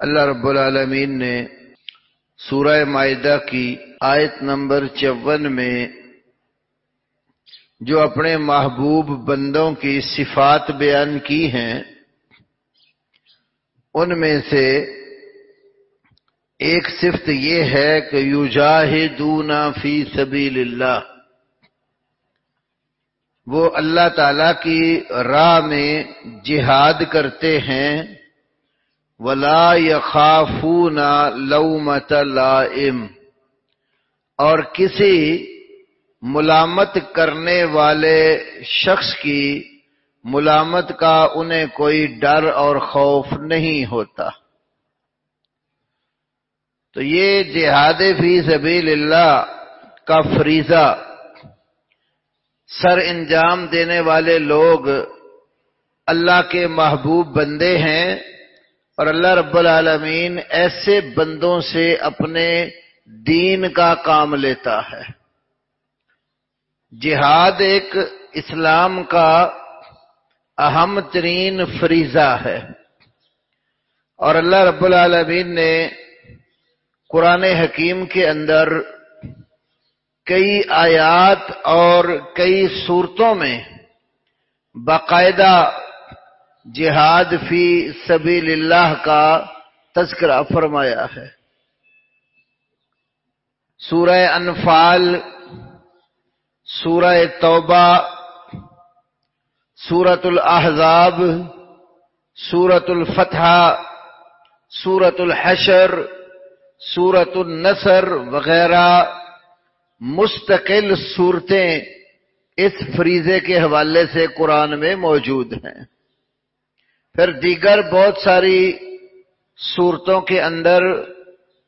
اللہ رب العالمین نے سورہ معدہ کی آیت نمبر چون میں جو اپنے محبوب بندوں کی صفات بیان کی ہیں، ان میں سے ایک صفت یہ ہے کہ یوجاہدون فی سبیل اللہ۔ وہ اللہ تعالی کی راہ میں جہاد کرتے ہیں۔ ولا یخافون لومت لائم اور کسی ملامت کرنے والے شخص کی ملامت کا انہیں کوئی ڈر اور خوف نہیں ہوتا۔ تو یہ جہاد فی سبیل اللہ کا فریضہ سر انجام دینے والے لوگ اللہ کے محبوب بندے ہیں۔ اور اللہ رب العالمین ایسے بندوں سے اپنے دین کا کام لیتا ہے۔ جہاد ایک اسلام کا اہم ترین فریضہ ہے۔ اور اللہ رب العالمین نے قرآن حکیم کے اندر کئی آیات اور کئی صورتوں میں باقاعدہ جہاد فی سبیل اللہ کا تذکرہ فرمایا ہے۔ سورہ انفال، سورہ توبہ سورت الاحزاب سورت الفتح سورت الحشر سورت النصر وغیرہ مستقل صورتیں اس فریضے کے حوالے سے قرآن میں موجود ہیں۔ پھر دیگر بہت ساری صورتوں کے اندر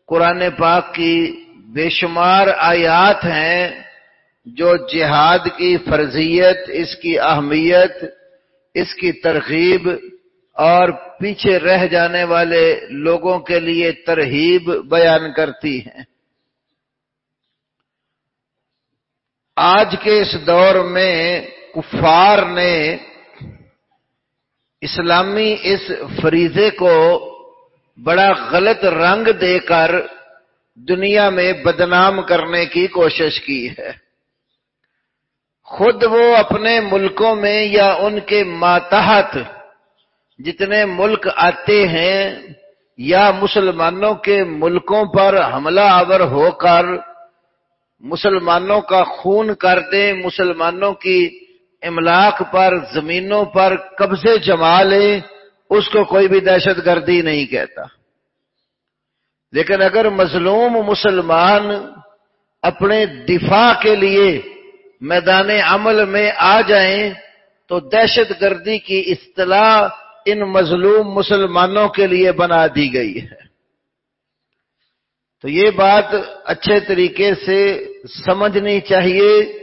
قرآن پاک کی بے شمار آیات ہیں جو جہاد کی فرضیت، اس کی اہمیت، اس کی ترغیب اور پیچھے رہ جانے والے لوگوں کے لیے ترہیب بیان کرتی ہیں۔ آج کے اس دور میں کفار نے اسلامی اس فریضے کو بڑا غلط رنگ دے کر دنیا میں بدنام کرنے کی کوشش کی ہے۔ خود وہ اپنے ملکوں میں یا ان کے ماتحت جتنے ملک آتے ہیں یا مسلمانوں کے ملکوں پر حملہ آور ہو کر مسلمانوں کا خون کر دیں، مسلمانوں کی املاک پر، زمینوں پر قبضے جما لے، اس کو کوئی بھی دہشت گردی نہیں کہتا۔ لیکن اگر مظلوم مسلمان اپنے دفاع کے لیے میدان عمل میں آ جائیں، تو دہشت گردی کی اصطلاح ان مظلوم مسلمانوں کے لیے بنا دی گئی ہے۔ تو یہ بات اچھے طریقے سے سمجھنی چاہیے۔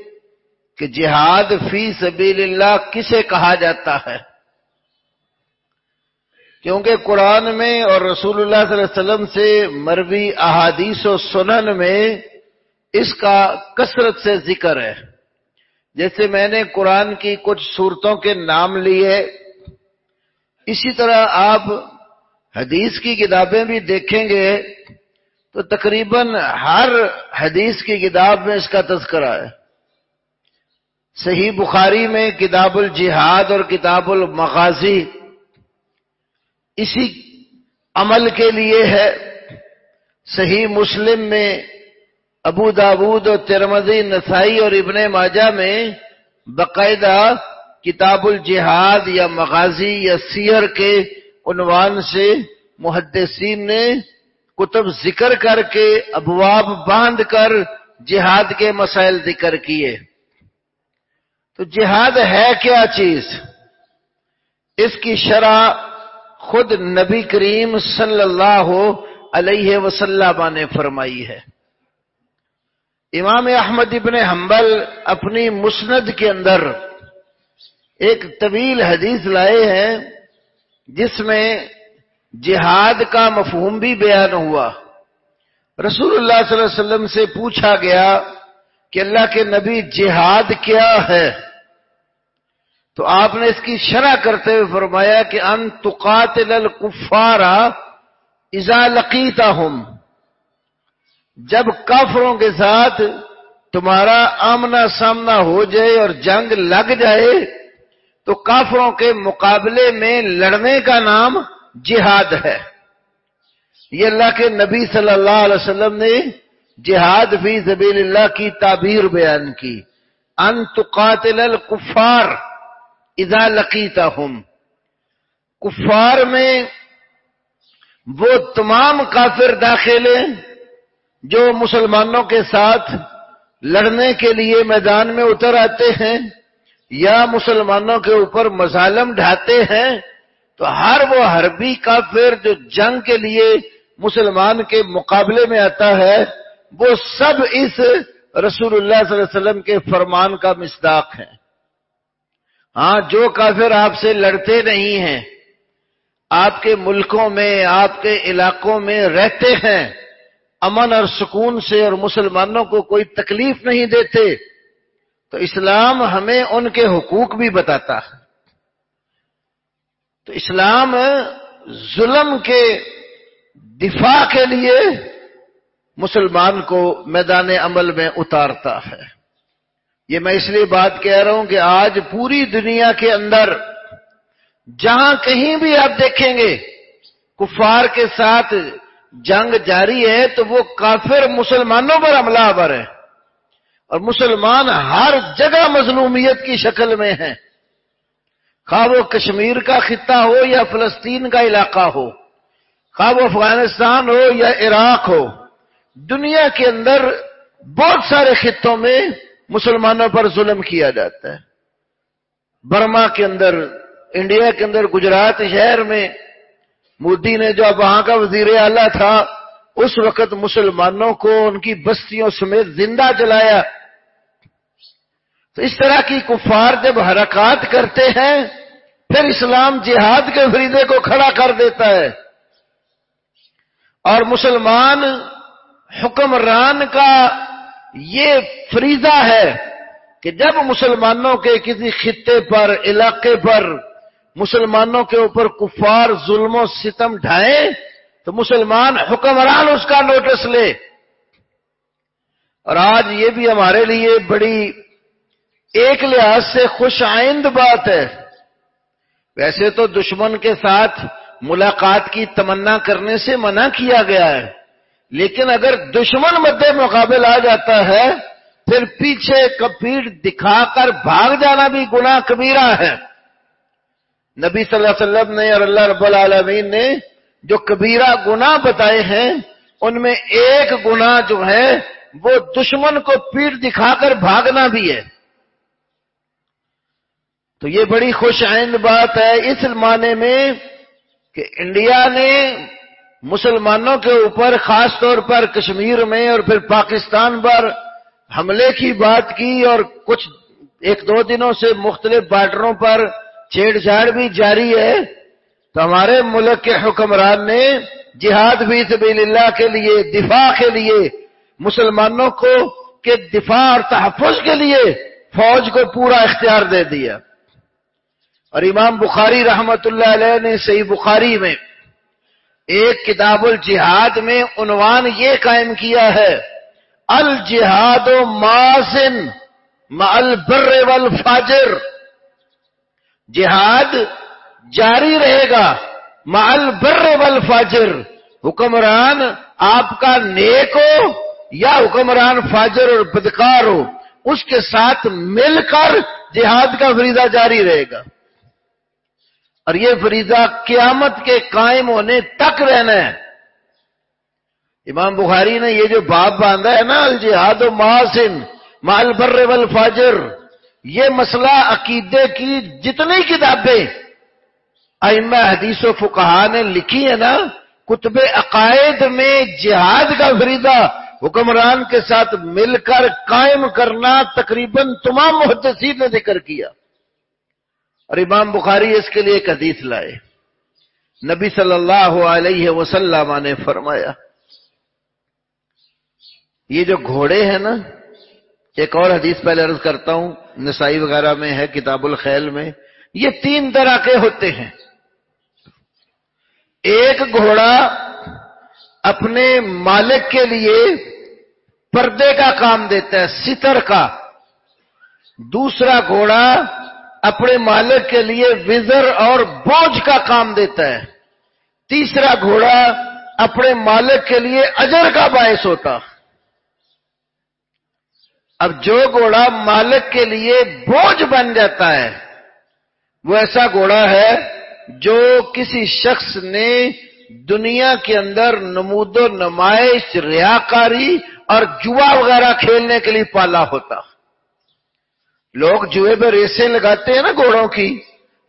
کہ جہاد فی سبیل اللہ کسے کہا جاتا ہے؟ کیونکہ قرآن میں اور رسول اللہ صلی اللہ علیہ وسلم سے مروی احادیث و سنن میں اس کا کثرت سے ذکر ہے۔ جیسے میں نے قرآن کی کچھ صورتوں کے نام لیے، اسی طرح آپ حدیث کی کتابیں بھی دیکھیں گے تو تقریباً ہر حدیث کی کتاب میں اس کا تذکرہ ہے۔ صحیح بخاری میں کتاب الجہاد اور کتاب المغازی اسی عمل کے لیے ہے۔ صحیح مسلم میں ابو داود اور ترمزی نسائی اور ابن ماجہ میں باقاعدہ کتاب الجہاد یا مغازی یا سیر کے عنوان سے محدثین نے کتب ذکر کر کے ابواب باندھ کر جہاد کے مسائل ذکر کیے۔ تو جہاد ہے کیا چیز؟ اس کی شرح خود نبی کریم صلی اللہ علیہ وسلم نے فرمائی ہے۔ امام احمد ابن حنبل اپنی مسند کے اندر ایک طویل حدیث لائے ہیں، جس میں جہاد کا مفہوم بھی بیان ہوا۔ رسول اللہ صلی اللہ علیہ وسلم سے پوچھا گیا کہ اللہ کے نبی جہاد کیا ہے؟ تو آپ نے اس کی شرح کرتے ہوئے فرمایا کہ ان تقاتل الکفارا ازا لقیتا ہم جب کافروں کے ساتھ تمہارا آمنا سامنا ہو جائے اور جنگ لگ جائے، تو کافروں کے مقابلے میں لڑنے کا نام جہاد ہے۔ یہ اللہ کے نبی صلی اللہ علیہ وسلم نے جہاد فی زبیل اللہ کی تعبیر بیان کی۔ انت قاتل الکفار اذا لقیتا ہم کفار میں وہ تمام کافر داخلے جو مسلمانوں کے ساتھ لڑنے کے لیے میدان میں اتر آتے ہیں یا مسلمانوں کے اوپر مظالم ڈھاتے ہیں، تو ہر وہ حربی کافر جو جنگ کے لیے مسلمان کے مقابلے میں آتا ہے، وہ سب اس رسول اللہ صلی اللہ علیہ وسلم کے فرمان کا مصداق ہے۔ ہاں جو کافر آپ سے لڑتے نہیں ہیں، آپ کے ملکوں میں، آپ کے علاقوں میں رہتے ہیں، امن اور سکون سے اور مسلمانوں کو کوئی تکلیف نہیں دیتے، تو اسلام ہمیں ان کے حقوق بھی بتاتا ہے۔ تو اسلام ظلم کے دفاع کے لیے مسلمان کو میدان عمل میں اتارتا ہے۔ یہ میں اس لیے بات کہہ رہا ہوں کہ آج پوری دنیا کے اندر جہاں کہیں بھی آپ دیکھیں گے، کفار کے ساتھ جنگ جاری ہے تو وہ کافر مسلمانوں پر حملہ آور ہے اور مسلمان ہر جگہ مظلومیت کی شکل میں ہیں۔ خواہ وہ کشمیر کا خطہ ہو یا فلسطین کا علاقہ ہو خواہ وہ افغانستان ہو یا عراق ہو، دنیا کے اندر بہت سارے خطوں میں مسلمانوں پر ظلم کیا جاتا ہے۔ برما کے اندر، انڈیا کے اندر، گجرات شہر میں مودی نے جو اب وہاں کا وزیر اعلی تھا، اس وقت مسلمانوں کو ان کی بستیوں سمیت زندہ جلایا۔ تو اس طرح کی کفار جب حرکات کرتے ہیں، پھر اسلام جہاد کے فریدے کو کھڑا کر دیتا ہے۔ اور مسلمان حکمران کا یہ فریضہ ہے کہ جب مسلمانوں کے کسی خطے پر، علاقے پر مسلمانوں کے اوپر کفار، ظلم و ستم ڈھائیں تو مسلمان حکمران اس کا نوٹس لے۔ اور آج یہ بھی ہمارے لیے بڑی ایک لحاظ سے خوش آئند بات ہے۔ ویسے تو دشمن کے ساتھ ملاقات کی تمنا کرنے سے منع کیا گیا ہے۔ لیکن اگر دشمن مد مقابل آ جاتا ہے، پھر پیچھے کپیٹ دکھا کر بھاگ جانا بھی گناہ کبیرہ ہے۔ نبی صلی اللہ علیہ وسلم نے اور اللہ رب العالمین نے جو کبیرہ گناہ بتائے ہیں، ان میں ایک گناہ جو ہے، وہ دشمن کو پیٹ دکھا کر بھاگنا بھی ہے۔ تو یہ بڑی خوش آئند بات ہے، اس معنی میں کہ انڈیا نے مسلمانوں کے اوپر، خاص طور پر کشمیر میں اور پھر پاکستان پر حملے کی بات کی اور کچھ ایک دو دنوں سے مختلف بارڈروں پر چھیڑ چھاڑ بھی جاری ہے۔ تو ہمارے ملک کے حکمران نے جہاد بھی سبیل اللہ کے لیے، دفاع کے لیے، مسلمانوں کو کے دفاع اور تحفظ کے لیے فوج کو پورا اختیار دے دیا۔ اور امام بخاری رحمت اللہ علیہ نے صحیح بخاری میں ایک کتاب الجہاد میں عنوان یہ قائم کیا ہے، الجہاد و ماسن البر والفاجر۔ جہاد جاری رہے گا مال بر ول فاجر حکمران آپ کا نیک ہو یا حکمران فاجر اور بدکار ہو، اس کے ساتھ مل کر جہاد کا فریضہ جاری رہے گا۔ اور یہ فریضہ قیامت کے قائم ہونے تک رہنا ہے۔ امام بخاری نے یہ جو باب باندھا ہے نا، الجہاد و محاسن مال بر فاجر یہ مسئلہ عقیدے کی جتنی کتابیں ائمہ حدیث و فقہا نے لکھی ہے نا، کتب عقائد میں جہاد کا فریدہ حکمران کے ساتھ مل کر قائم کرنا تقریباً تمام محدثین نے ذکر کیا۔ اور امام بخاری اس کے لیے ایک حدیث لائے۔ نبی صلی اللہ علیہ وسلم نے فرمایا، یہ جو گھوڑے ہیں نا، ایک اور حدیث پہلے عرض کرتا ہوں، نسائی وغیرہ میں ہے، کتاب الخیل میں، یہ تین طرح کے ہوتے ہیں۔ ایک گھوڑا اپنے مالک کے لیے پردے کا کام دیتا ہے، ستر کا۔ دوسرا گھوڑا اپنے مالک کے لیے وزر اور بوجھ کا کام دیتا ہے۔ تیسرا گھوڑا اپنے مالک کے لیے اجر کا باعث ہوتا۔ اب جو گھوڑا مالک کے لیے بوجھ بن جاتا ہے، وہ ایسا گھوڑا ہے جو کسی شخص نے دنیا کے اندر نمود و نمائش ریاکاری اور جوا وغیرہ کھیلنے کے لیے پالا ہوتا۔ لوگ جوئے پہ ریسیں لگاتے ہیں نا گھوڑوں کی،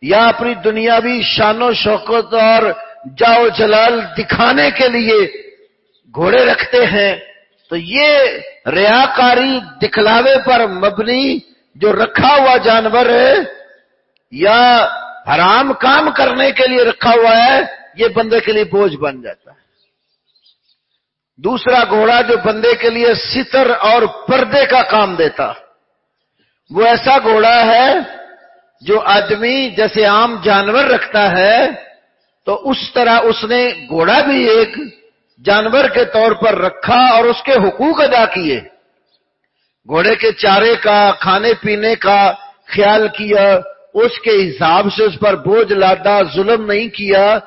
یا اپنی دنیاوی شان و شوقت اور جاؤ جلال دکھانے کے لیے گھوڑے رکھتے ہیں۔ تو یہ ریاکاری دکھلاوے پر مبنی جو رکھا ہوا جانور ہے، یا حرام کام کرنے کے لیے رکھا ہوا ہے، یہ بندے کے لیے بوجھ بن جاتا ہے۔ دوسرا گھوڑا جو بندے کے لیے ستر اور پردے کا کام دیتا۔ وہ ایسا گھوڑا ہے جو آدمی جیسے عام جانور رکھتا ہے، تو اس طرح اس نے گھوڑا بھی ایک جانور کے طور پر رکھا اور اس کے حقوق ادا کیے۔ گھوڑے کے چارے کا، کھانے پینے کا خیال کیا، اس کے حساب سے اس پر بوجھ لادا ظلم نہیں کیا۔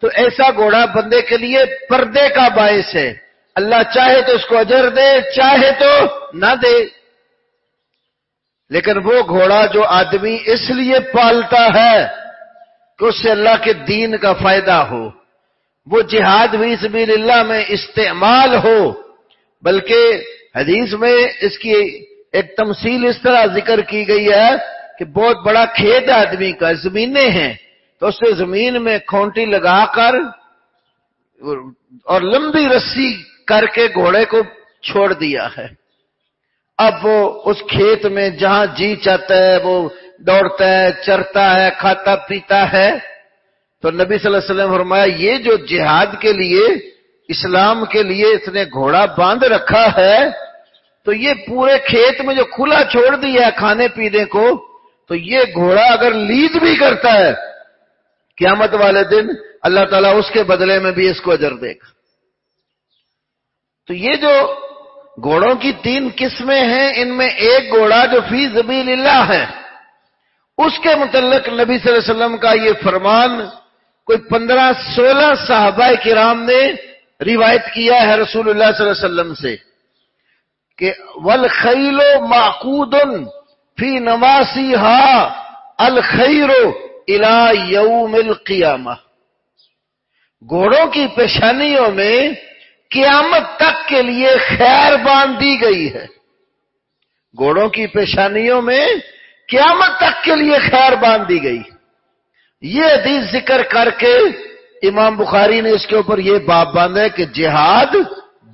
تو ایسا گھوڑا بندے کے لیے پردے کا باعث ہے۔ اللہ چاہے تو اس کو اجر دے، چاہے تو نہ دے۔ لیکن وہ گھوڑا جو آدمی اس لیے پالتا ہے کہ اس سے اللہ کے دین کا فائدہ ہو، وہ جہاد بھی سبیل اللہ میں استعمال ہو، بلکہ حدیث میں اس کی ایک تمثیل اس طرح ذکر کی گئی ہے کہ بہت بڑا کھیت ہے آدمی کا، زمینیں ہیں۔ تو اس زمین میں کھونٹی لگا کر اور لمبی رسی کر کے گھوڑے کو چھوڑ دیا ہے۔ اب وہ اس کھیت میں جہاں جی چاہتا ہے، وہ دوڑتا ہے، چرتا ہے، کھاتا، پیتا ہے۔ تو نبی صلی اللہ علیہ وسلم فرمایا، یہ جو جہاد کے لیے، اسلام کے لیے اس نے گھوڑا باندھ رکھا ہے، تو یہ پورے کھیت میں جو کھلا چھوڑ دیا ہے کھانے پینے کو، تو یہ گھوڑا اگر لید بھی کرتا ہے، قیامت والے دن اللہ تعالیٰ اس کے بدلے میں بھی اس کو اجر دے گا۔ تو یہ جو گھوڑوں کی تین قسمیں ہیں، ان میں ایک گھوڑا جو فی زبیل اللہ ہے۔ اس کے متعلق نبی صلی اللہ علیہ وسلم کا یہ فرمان کوئی پندرہ سولہ صحابہ کرام نے روایت کیا ہے رسول اللہ صلی اللہ علیہ وسلم سے کہ ول خیلو معقود فی نواسی ہا الخیرو الا یوم القیامہ گھوڑوں کی پیشانیوں میں قیامت تک کے لیے خیر باندھ دی گئی ہے۔ گھوڑوں کی پیشانیوں میں قیامت تک کے لیے خیر باندھ دی گئی۔ یہ حدیث ذکر کر کے امام بخاری نے اس کے اوپر یہ باپ باندھا کہ جہاد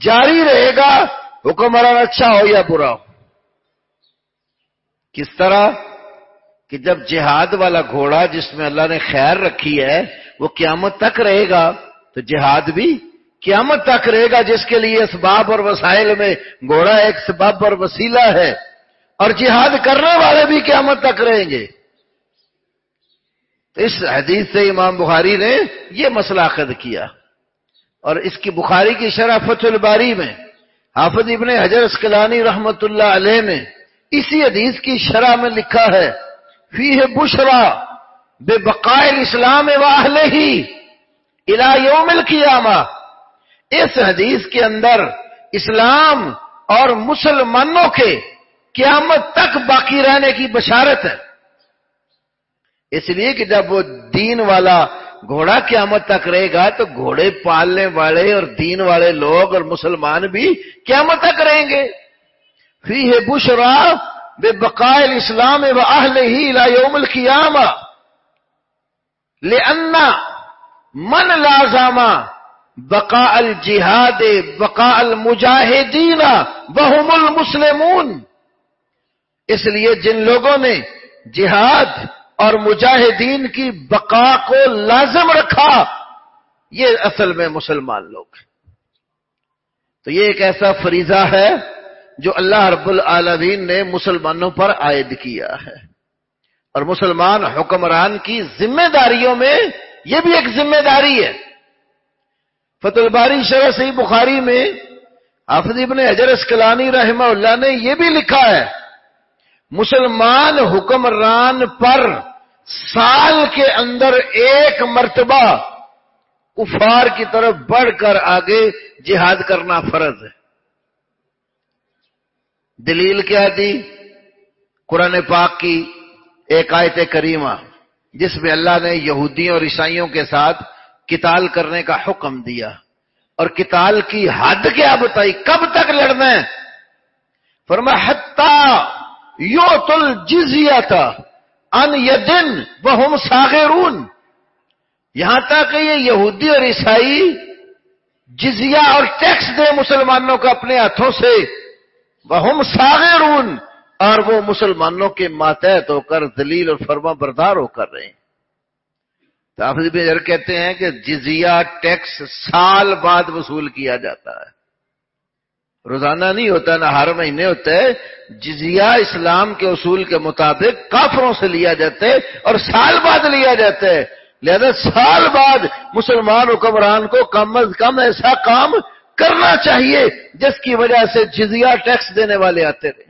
جاری رہے گا حکمران اچھا ہو یا برا ہو؟ کس طرح؟ کہ جب جہاد والا گھوڑا جس میں اللہ نے خیر رکھی ہے، وہ قیامت تک رہے گا، تو جہاد بھی قیامت تک رہے گا جس کے لیے اسباب اور وسائل میں گھوڑا ایک سبب اور وسیلہ ہے اور جہاد کرنے والے بھی قیامت تک رہیں گے۔ تو اس حدیث سے امام بخاری نے یہ مسئلہ خد کیا۔ اور اس کی بخاری کی شرح فتح الباری میں حافظ ابن حجر اسکلانی رحمت اللہ علیہ نے اسی حدیث کی شرح میں لکھا ہے فی ہے بشرا بے بقائل اسلام واہل ہی الا یوم القیامہ۔ اس حدیث کے اندر اسلام اور مسلمانوں کے قیامت تک باقی رہنے کی بشارت ہے۔ اس لیے کہ جب وہ دین والا گھوڑا قیامت تک رہے گا تو گھوڑے پالنے والے اور دین والے لوگ اور مسلمان بھی قیامت تک رہیں گے۔ فی ہے بشرا بے بقائل اسلام و اہل ہی لا یوم القیامہ۔ لے انا من لازامہ بقا الجہاد بقا المجاہدین بہم المسلمون۔ اس لیے جن لوگوں نے جہاد اور مجاہدین کی بقا کو لازم رکھا، یہ اصل میں مسلمان لوگ ہیں۔ تو یہ ایک ایسا فریضہ ہے جو اللہ رب العالمین نے مسلمانوں پر عائد کیا ہے۔ اور مسلمان حکمران کی ذمہ داریوں میں یہ بھی ایک ذمہ داری ہے۔ فت الباری شرح سی بخاری میں حافظ ابن حجر اسکلانی رحمہ اللہ نے یہ بھی لکھا ہے، مسلمان حکمران پر سال کے اندر ایک مرتبہ کفار کی طرف بڑھ کر آگے جہاد کرنا فرض ہے۔ دلیل کیا دی؟ قرآن پاک کی ایک آیت کریمہ، جس میں اللہ نے یہودیوں اور عیسائیوں کے ساتھ کتال کرنے کا حکم دیا اور کتال کی حد کیا بتائی؟ کب تک لڑنا ہے؟ فرما حتا یو تل جزیا تھا ان دن وہ ساغرون یہاں تک کہ یہ یہودی اور عیسائی جزیا اور ٹیکس دے مسلمانوں کو اپنے ہاتھوں سے۔ وہ ساغرون اور وہ مسلمانوں کے ماتحت ہو کر، دلیل اور فرما بردار ہو کر رہے ہیں۔ تافظ بجر کہتے ہیں کہ جزیہ ٹیکس سال بعد وصول کیا جاتا ہے۔ روزانہ نہیں ہوتا، نہ ہر مہینے ہوتا ہے۔ جزیہ اسلام کے اصول کے مطابق کافروں سے لیا جاتا ہے اور سال بعد لیا جاتا ہے۔ لہذا سال بعد مسلمان حکمران کو کم از کم ایسا کام کرنا چاہیے جس کی وجہ سے جزیہ ٹیکس دینے والے آتے رہے۔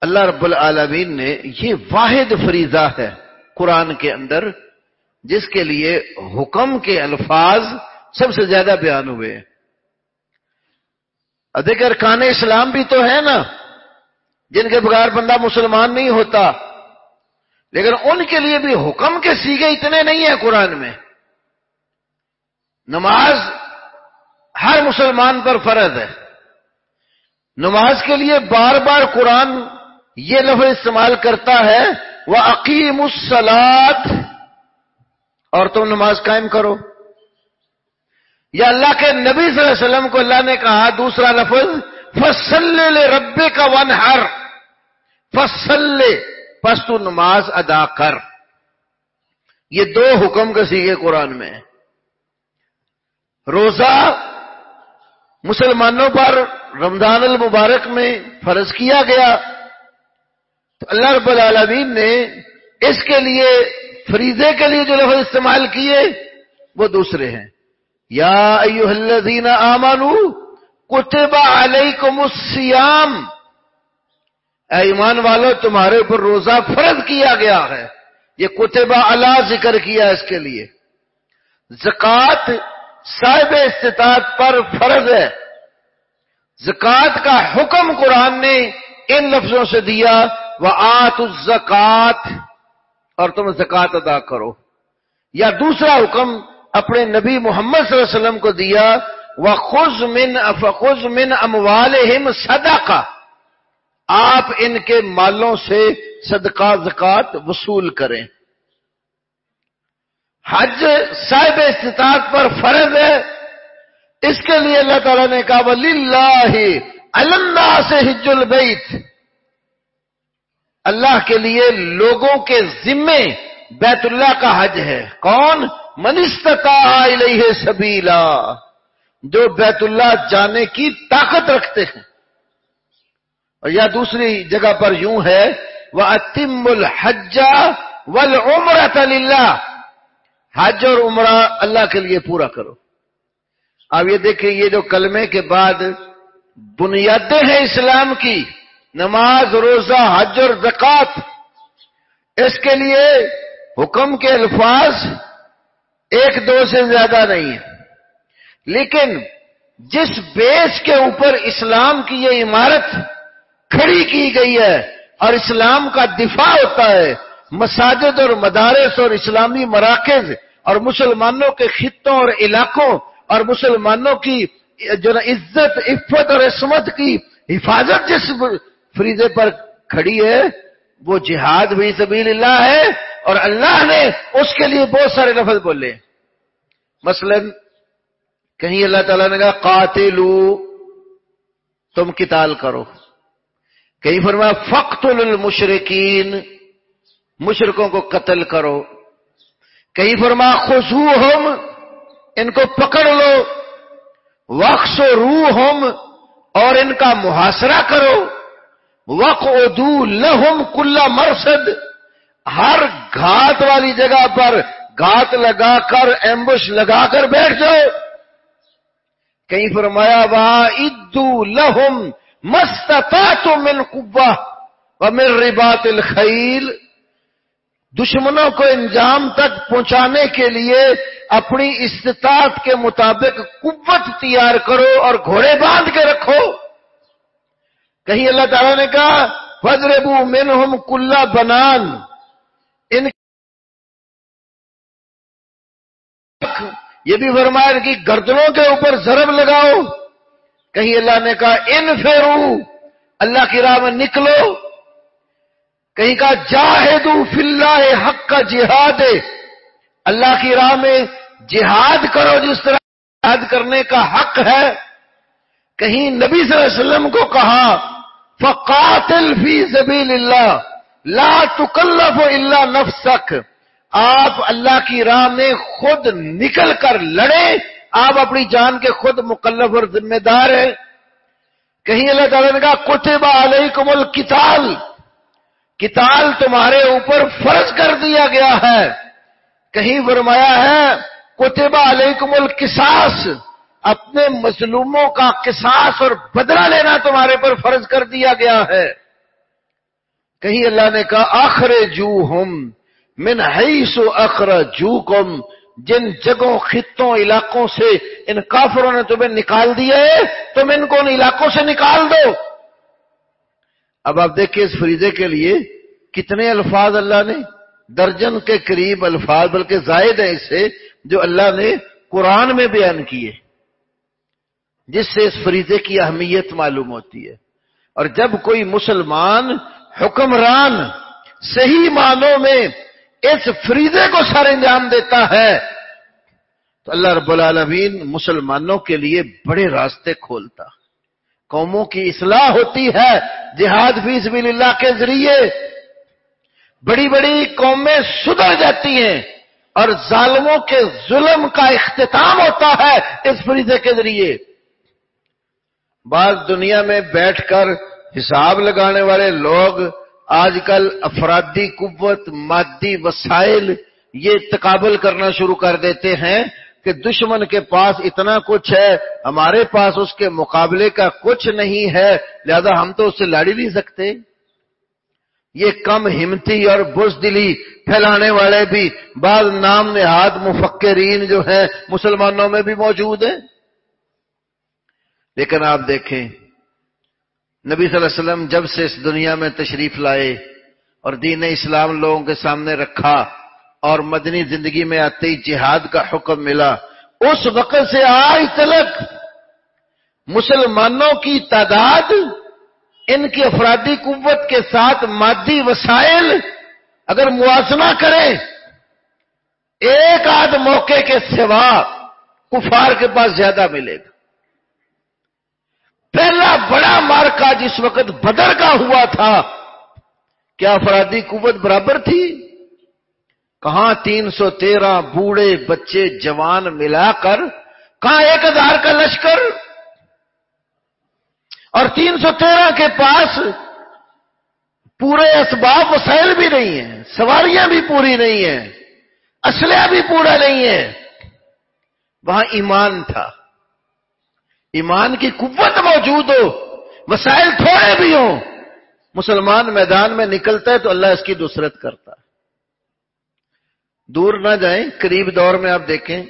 اللہ رب العالمین نے یہ واحد فریضہ ہے قرآن کے اندر جس کے لیے حکم کے الفاظ سب سے زیادہ بیان ہوئے ادھک ارکان اسلام بھی تو ہے نا، جن کے بغیر بندہ مسلمان نہیں ہوتا۔ لیکن ان کے لیے بھی حکم کے سیگے اتنے نہیں ہیں قرآن میں۔ نماز ہر مسلمان پر فرض ہے۔ نماز کے لیے بار بار قرآن یہ لفظ استعمال کرتا ہے وہ عقیم السلاد اور تم نماز قائم کرو۔ یا اللہ کے نبی صلی اللہ علیہ وسلم کو اللہ نے کہا دوسرا لفظ، فصل ربے کا ون ہر فصل، پس تو نماز ادا کر۔ یہ دو حکم کے سیگے قرآن میں روزہ مسلمانوں پر رمضان المبارک میں فرض کیا گیا۔ تو اللہ رب العالمین نے اس کے لیے فریضے کے لیے جو لفظ استعمال کیے، وہ دوسرے ہیں۔ یا ایوہ الذین آمنو، کتب علیکم السیام اے ایمان والو، تمہارے اوپر روزہ فرض کیا گیا ہے۔ یہ کتبہ اللہ ذکر کیا اس کے لیے۔ زکات صاحب استطاعت پر فرض ہے۔ زکات کا حکم قرآن نے ان لفظوں سے دیا۔ وہ آت الزکات، اور تم زکات ادا کرو۔ یا دوسرا حکم اپنے نبی محمد صلی اللہ علیہ وسلم کو دیا وہ خز من افخذ من اموال صدقہ۔ آپ ان کے مالوں سے صدقہ، زکات وصول کریں۔ حج صاحب استطاعت پر فرض ہے۔ اس کے لیے اللہ تعالیٰ نے کہا ولی اللہ اللہ سے حج البیت۔ اللہ کے لیے لوگوں کے ذمے بیت اللہ کا حج ہے۔ کون؟ منستتا الیہ سبیلا۔ جو بیت اللہ جانے کی طاقت رکھتے ہیں۔ اور یا دوسری جگہ پر یوں ہے وہ اتم الحجا ول اللہ حج اور عمرہ اللہ کے لیے پورا کرو۔ اب یہ دیکھیں، یہ جو کلمے کے بعد بنیادیں ہیں اسلام کی نماز، روزہ، حج اور زکات اس کے لیے حکم کے الفاظ ایک دو سے زیادہ نہیں ہے لیکن جس بیس کے اوپر اسلام کی یہ عمارت کھڑی کی گئی ہے اور اسلام کا دفاع ہوتا ہے، مساجد اور مدارس اور اسلامی مراکز اور مسلمانوں کے خطوں اور علاقوں اور مسلمانوں کی جو نا عزت، عفت اور عصمت کی حفاظت جس فریضے پر کھڑی ہے، وہ جہاد بھی سبیل اللہ ہے اور اللہ نے اس کے لیے بہت سارے لفظ بولے۔ مثلا کہیں اللہ تعالیٰ نے کہا، قاتلو، تم کتال کرو۔ کہیں فرمایا فخت المشرقین مشرقوں کو قتل کرو۔ کہیں فرما خسو ہم ان کو پکڑ لو۔ وقص و روح ہم اور ان کا محاصرہ کرو۔ وق ادو لہم کلا مرسد ہر گھات والی جگہ پر گات لگا کر ایمبش لگا کر بیٹھ جاؤ۔ کہیں فرمایا وہاں ادو لہم مستتا تو من قبا و من ربات الخیل دشمنوں کو انجام تک پہنچانے کے لیے اپنی استطاعت کے مطابق قوت تیار کرو اور گھوڑے باندھ کے رکھو۔ کہیں اللہ تعالیٰ نے کہا فضربو منہم کلا بنان. ان یہ بھی فرمایا ان کی گردنوں کے اوپر ضرب لگاؤ۔ کہیں اللہ نے کہا ان فیرو اللہ کی راہ میں نکلو۔ کہیں کہا جاہدو فی اللہ حق کا جہاد۔ اللہ کی راہ میں جہاد کرو جس طرح جہاد کرنے کا حق ہے۔ کہیں نبی صلی اللہ علیہ وسلم کو کہا فقاتل فی سبیل اللہ، لا تکلف الا نفسک۔ آپ اللہ کی راہ میں خود نکل کر لڑیں، آپ اپنی جان کے خود مکلف اور ذمہ دار ہیں۔ کہیں اللہ تعالیٰ نے کہا کتبہ علیکم القتال۔ کتال تمہارے اوپر فرض کر دیا گیا ہے۔ کہیں فرمایا ہے کتبہ علیکم القصاص۔ اپنے مظلوموں کا قصاص اور بدلہ لینا تمہارے پر فرض کر دیا گیا ہے۔ کہیں اللہ نے کہا آخر جو ہم من حیث اخر جو کم جن جگہوں، خطوں، علاقوں سے ان کافروں نے تمہیں نکال دیا ہے، تم ان کو ان علاقوں سے نکال دو۔ اب آپ دیکھیں اس فریضے کے لیے کتنے الفاظ اللہ نے، درجن کے قریب الفاظ، بلکہ زائد ہیں اس سے، جو اللہ نے قرآن میں بیان کیے۔ جس سے اس فریضے کی اہمیت معلوم ہوتی ہے۔ اور جب کوئی مسلمان حکمران صحیح معنوں میں اس فریضے کو سر انجام دیتا ہے، تو اللہ رب العالمین مسلمانوں کے لیے بڑے راستے کھولتا۔ قوموں کی اصلاح ہوتی ہے، جہاد فی سبیل اللہ کے ذریعے۔ بڑی بڑی قومیں سدھر جاتی ہیں اور ظالموں کے ظلم کا اختتام ہوتا ہے اس فریضے کے ذریعے۔ بعض دنیا میں بیٹھ کر حساب لگانے والے لوگ آج کل افرادی قوت، مادی وسائل یہ تقابل کرنا شروع کر دیتے ہیں کہ دشمن کے پاس اتنا کچھ ہے، ہمارے پاس اس کے مقابلے کا کچھ نہیں ہے، لہذا ہم تو اس سے لڑ ہی نہیں سکتے۔ یہ کم ہمتی اور بزدلی پھیلانے والے بھی بعض نام نہاد مفکرین جو ہیں مسلمانوں میں بھی موجود ہیں۔ لیکن آپ دیکھیں، نبی صلی اللہ علیہ وسلم جب سے اس دنیا میں تشریف لائے اور دین اسلام لوگوں کے سامنے رکھا اور مدنی زندگی میں آتے ہی جہاد کا حکم ملا، اس وقت سے آج تلک مسلمانوں کی تعداد، ان کی افرادی قوت کے ساتھ مادی وسائل اگر موازنہ کریں، ایک آدھ موقع کے سوا کفار کے پاس زیادہ ملے گا۔ پہلا بڑا مارکا جس وقت بدر کا ہوا تھا، کیا افرادی قوت برابر تھی؟ کہاں تین سو تیرہ بوڑھے بچے جوان ملا کر، کہاں ایک ہزار کا لشکر؟ اور تین سو تیرہ کے پاس پورے اسباب وسائل بھی نہیں ہیں، سواریاں بھی پوری نہیں ہیں، اسلحہ بھی پورا نہیں ہے۔ وہاں ایمان تھا۔ ایمان کی قوت موجود ہو وسائل تھوڑے بھی ہوں۔ مسلمان میدان میں نکلتا ہے تو اللہ اس کی دوسرت کرتا ہے۔ دور نہ جائیں، قریب دور میں آپ دیکھیں،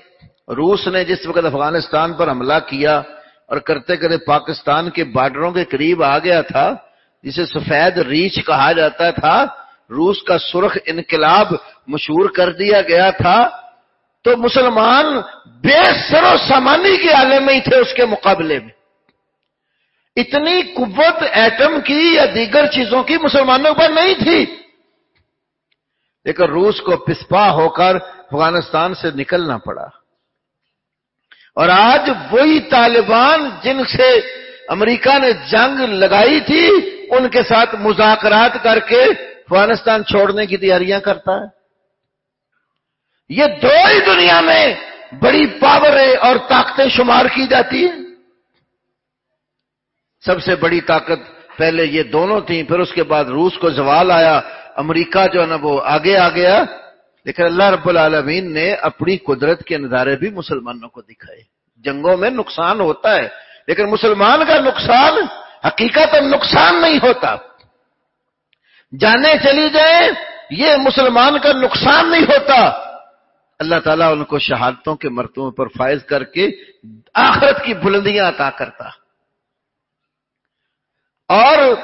روس نے جس وقت افغانستان پر حملہ کیا اور کرتے کرتے پاکستان کے بارڈروں کے قریب آ گیا تھا، جسے سفید ریچھ کہا جاتا تھا، روس کا سرخ انقلاب مشہور کر دیا گیا تھا۔ تو مسلمان بے سر و سامانی کے عالم میں ہی تھے اس کے مقابلے میں۔ اتنی قوت ایٹم کی یا دیگر چیزوں کی مسلمانوں پر نہیں تھی۔ لیکن روس کو پسپا ہو کر افغانستان سے نکلنا پڑا۔ اور آج وہی طالبان جن سے امریکہ نے جنگ لگائی تھی، ان کے ساتھ مذاکرات کر کے افغانستان چھوڑنے کی تیاریاں کرتا ہے۔ یہ دو ہی دنیا میں بڑی پاوریں اور طاقتیں شمار کی جاتی ہیں۔ سب سے بڑی طاقت پہلے یہ دونوں تھیں، پھر اس کے بعد روس کو زوال آیا، امریکہ جو ہے نا وہ آگے آ گیا۔ لیکن اللہ رب العالمین نے اپنی قدرت کے نظارے بھی مسلمانوں کو دکھائے۔ جنگوں میں نقصان ہوتا ہے، لیکن مسلمان کا نقصان حقیقت نقصان نہیں ہوتا۔ جانے چلی جائیں، یہ مسلمان کا نقصان نہیں ہوتا۔ اللہ تعالیٰ ان کو شہادتوں کے مرتبوں پر فائز کر کے آخرت کی بلندیاں عطا کرتا۔ اور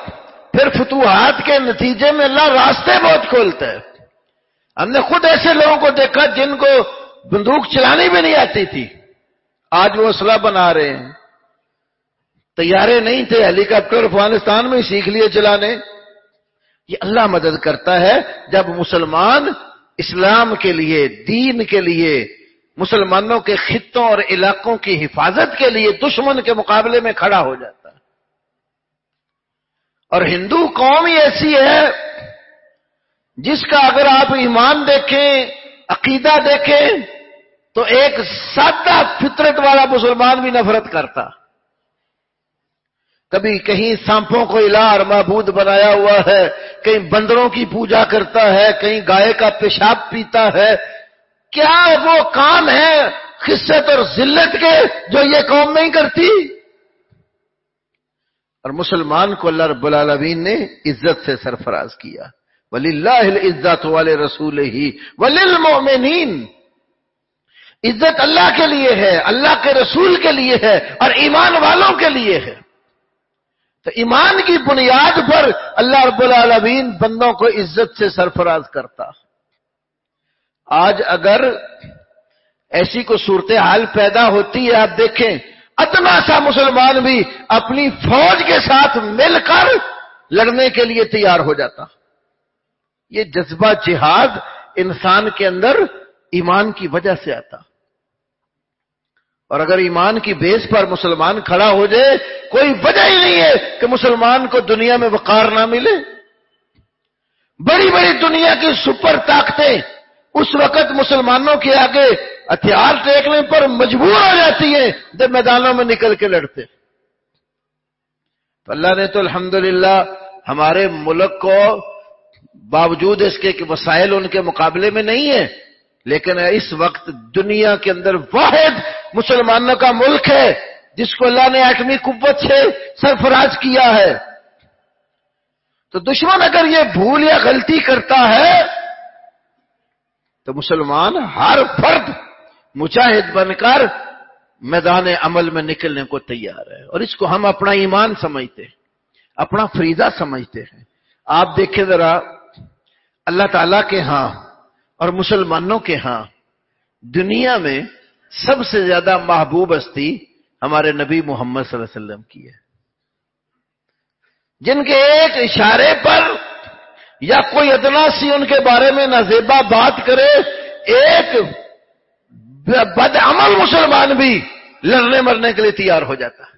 پھر فتوحات کے نتیجے میں اللہ راستے بہت کھولتا ہے۔ ہم نے خود ایسے لوگوں کو دیکھا جن کو بندوق چلانی بھی نہیں آتی تھی۔ آج وہ اسلحہ بنا رہے ہیں۔ تیارے نہیں تھے ہیلی کاپٹر افغانستان میں سیکھ لیے چلانے۔ یہ اللہ مدد کرتا ہے جب مسلمان اسلام کے لیے، دین کے لیے، مسلمانوں کے خطوں اور علاقوں کی حفاظت کے لیے دشمن کے مقابلے میں کھڑا ہو جاتا۔ ہے اور ہندو قوم ہی ایسی ہے جس کا اگر آپ ایمان دیکھیں، عقیدہ دیکھیں، تو ایک سادہ فطرت والا مسلمان بھی نفرت کرتا۔ کبھی کہیں سانپوں کو الہ اور محبود بنایا ہوا ہے، کہیں بندروں کی پوجا کرتا ہے، کہیں گائے کا پیشاب پیتا ہے۔ کیا وہ کام ہے خصت اور ذلت کے جو یہ قوم نہیں کرتی؟ اور مسلمان کو اللہ رب العالمین نے عزت سے سرفراز کیا۔ ولی اللہ عزت والے رسول ہی ولیل عزت اللہ کے لیے ہے، اللہ کے رسول کے لیے ہے اور ایمان والوں کے لیے ہے۔ تو ایمان کی بنیاد پر اللہ رب العالمین بندوں کو عزت سے سرفراز کرتا۔ آج اگر ایسی کو صورتحال پیدا ہوتی ہے، آپ دیکھیں، اتنا سا مسلمان بھی اپنی فوج کے ساتھ مل کر لڑنے کے لیے تیار ہو جاتا۔ یہ جذبہ جہاد انسان کے اندر ایمان کی وجہ سے آتا۔ اور اگر ایمان کی بیس پر مسلمان کھڑا ہو جائے، کوئی وجہ ہی نہیں ہے کہ مسلمان کو دنیا میں وقار نہ ملے۔ بڑی بڑی دنیا کی سپر طاقتیں اس وقت مسلمانوں کے آگے ہتھیار ٹیکنے پر مجبور ہو جاتی ہیں جب میدانوں میں نکل کے لڑتے۔ تو اللہ نے تو الحمدللہ ہمارے ملک کو باوجود اس کے وسائل ان کے مقابلے میں نہیں ہے لیکن اس وقت دنیا کے اندر واحد مسلمانوں کا ملک ہے، جس کو اللہ نے ایٹمی قوت سے سرفراز کیا ہے۔ تو دشمن اگر یہ بھول یا غلطی کرتا ہے، تو مسلمان ہر فرد مجاہد بن کر میدان عمل میں نکلنے کو تیار ہے۔ اور اس کو ہم اپنا ایمان سمجھتے ہیں، اپنا فریضہ سمجھتے ہیں۔ آپ دیکھیں ذرا، اللہ تعالی کے ہاں اور مسلمانوں کے ہاں دنیا میں سب سے زیادہ محبوب ہستی ہمارے نبی محمد صلی اللہ علیہ وسلم کی ہے۔ جن کے ایک اشارے پر یا کوئی ادنا سی ان کے بارے میں نازیبا بات کرے، ایک بد عمل مسلمان بھی لڑنے مرنے کے لیے تیار ہو جاتا ہے۔